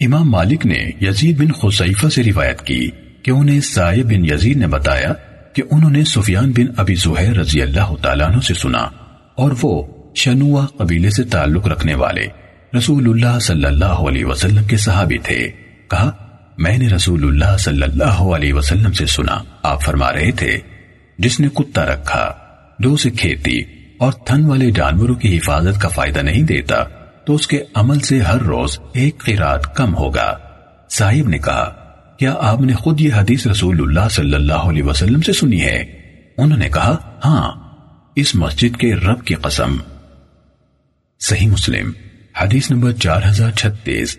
امام مالک نے یزید بن خصیفہ سے روایت کی کہ انہیں سائے بن یزید نے بتایا کہ انہوں نے سفیان بن ابی زہیر رضی اللہ تعالیٰ عنہ سے سنا اور وہ شنوہ قبیلے سے تعلق رکھنے والے رسول اللہ صلی اللہ علیہ وسلم کے صحابی تھے۔ کہا، میں نے رسول اللہ صلی اللہ علیہ وسلم سے سنا۔ آپ فرما رہے تھے، جس نے کتا رکھا جو اسے کھیتی اور تھن والے جانوروں کی حفاظت کا فائدہ نہیں دیتا تو اس کے عمل سے ہر روز ایک قیرات کم ہوگا۔ صاحب نے کہا، کیا آپ نے خود یہ حدیث رسول اللہ صلی اللہ علیہ وسلم سے سنی ہے؟ انہوں نے کہا ہاں اس مسجد کے رب کی قسم۔ صحیح مسلم، حدیث نمبر چار ہزار چھتیس۔